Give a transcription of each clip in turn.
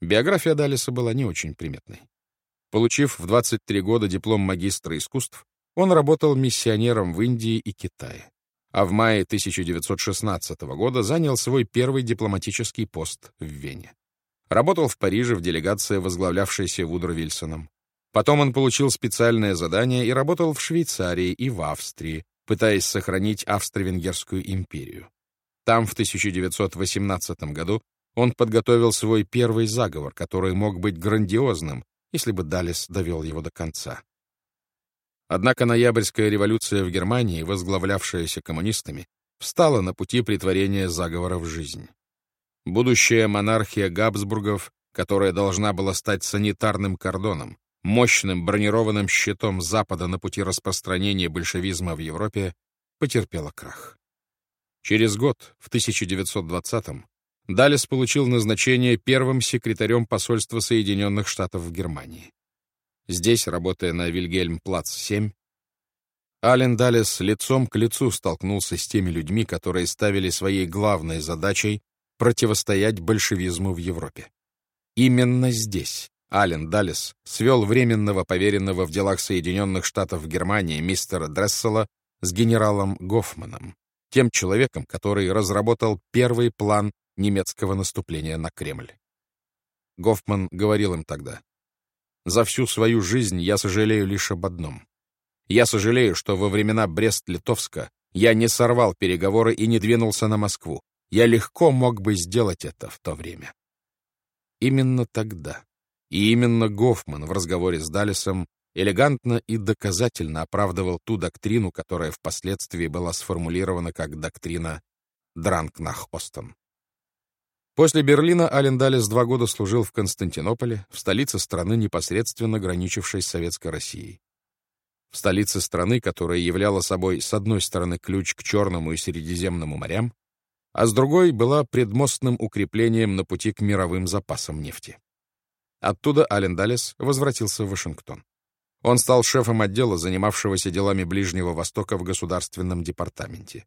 Биография Даллеса была не очень приметной. Получив в 23 года диплом магистра искусств, он работал миссионером в Индии и Китае, а в мае 1916 года занял свой первый дипломатический пост в Вене. Работал в Париже в делегации, возглавлявшейся Вудро Вильсоном. Потом он получил специальное задание и работал в Швейцарии и в Австрии, пытаясь сохранить Австро-Венгерскую империю. Там в 1918 году он подготовил свой первый заговор, который мог быть грандиозным, если бы Далес довел его до конца. Однако ноябрьская революция в Германии, возглавлявшаяся коммунистами, встала на пути притворения заговора в жизнь. Будущая монархия Габсбургов, которая должна была стать санитарным кордоном, мощным бронированным щитом Запада на пути распространения большевизма в Европе, потерпела крах. Через год, в 1920-м, Далес получил назначение первым секретарем посольства Соединенных Штатов в Германии. Здесь, работая на Вильгельм-Плац-7, Ален Далес лицом к лицу столкнулся с теми людьми, которые ставили своей главной задачей противостоять большевизму в Европе. Именно здесь Ален Даллес свел временного поверенного в делах Соединенных Штатов в Германии мистера Дрессела с генералом Гофманом, тем человеком, который разработал первый план немецкого наступления на Кремль. Гофман говорил им тогда, «За всю свою жизнь я сожалею лишь об одном. Я сожалею, что во времена Брест-Литовска я не сорвал переговоры и не двинулся на Москву. Я легко мог бы сделать это в то время». Именно тогда и именно Гофман в разговоре с Даллесом элегантно и доказательно оправдывал ту доктрину, которая впоследствии была сформулирована как доктрина Дранкнах-Остен. После Берлина Ален Даллес два года служил в Константинополе, в столице страны, непосредственно граничившей с Советской Россией. В столице страны, которая являла собой с одной стороны ключ к Черному и Средиземному морям, а с другой была предмостным укреплением на пути к мировым запасам нефти. Оттуда Ален Даллес возвратился в Вашингтон. Он стал шефом отдела, занимавшегося делами Ближнего Востока в Государственном департаменте.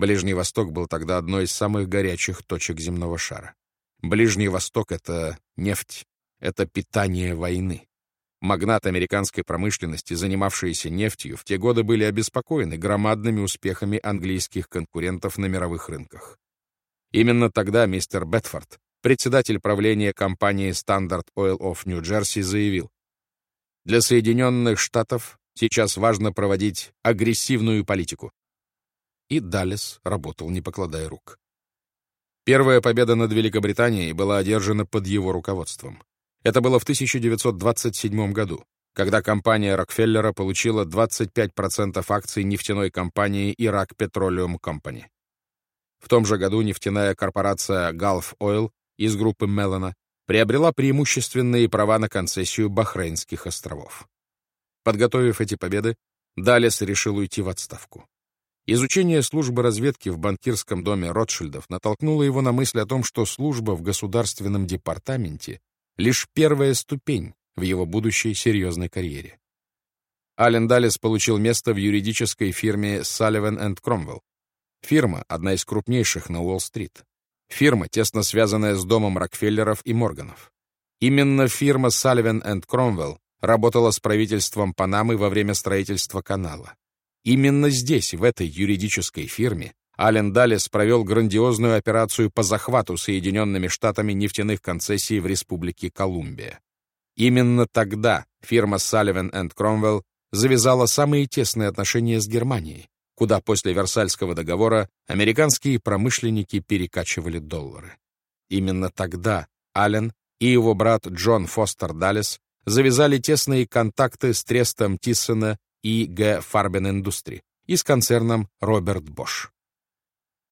Ближний Восток был тогда одной из самых горячих точек земного шара. Ближний Восток — это нефть, это питание войны. Магнаты американской промышленности, занимавшиеся нефтью, в те годы были обеспокоены громадными успехами английских конкурентов на мировых рынках. Именно тогда мистер Бетфорд, председатель правления компании Standard Oil of New Jersey, заявил, «Для Соединенных Штатов сейчас важно проводить агрессивную политику». И Даллес работал, не покладая рук. Первая победа над Великобританией была одержана под его руководством. Это было в 1927 году, когда компания Рокфеллера получила 25% акций нефтяной компании Iraq Petroleum Company. В том же году нефтяная корпорация Gulf Oil из группы Меллона приобрела преимущественные права на концессию Бахрейнских островов. Подготовив эти победы, Далес решил уйти в отставку. Изучение службы разведки в банкирском доме Ротшильдов натолкнуло его на мысль о том, что служба в государственном департаменте лишь первая ступень в его будущей серьезной карьере. Ален Даллес получил место в юридической фирме Sullivan Кромвелл. Фирма — одна из крупнейших на Уолл-стрит. Фирма, тесно связанная с домом Рокфеллеров и Морганов. Именно фирма Sullivan Кромвелл работала с правительством Панамы во время строительства канала. Именно здесь, в этой юридической фирме, Ален Даллес провел грандиозную операцию по захвату Соединенными Штатами нефтяных концессий в Республике Колумбия. Именно тогда фирма Sullivan Кромвелл завязала самые тесные отношения с Германией, куда после Версальского договора американские промышленники перекачивали доллары. Именно тогда Аллен и его брат Джон Фостер Даллес завязали тесные контакты с Трестом Тиссона и Г. Фарбен Индустри и с концерном Роберт Бош.